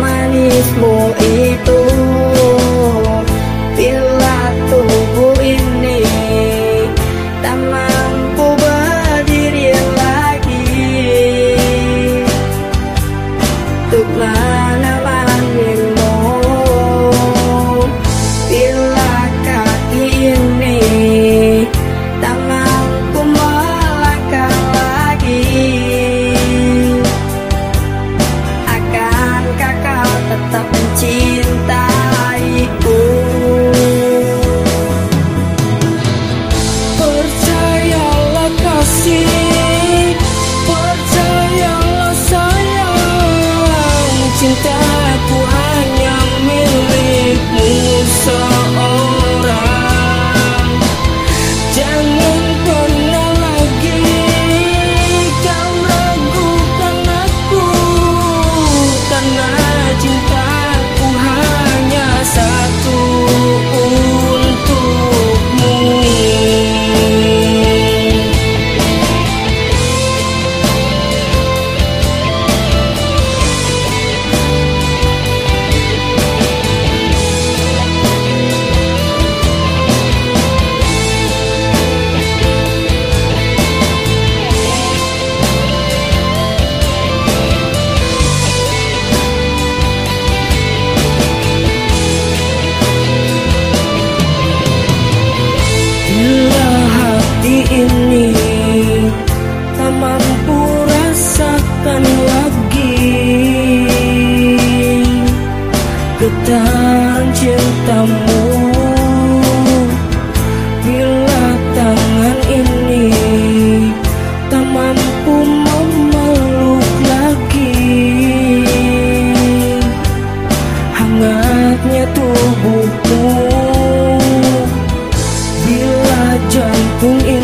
manismong ay sin getaran cintamu. Bila tangan ini tak mampu memeluk lagi Hangatnya tubuhku Bila jantung ini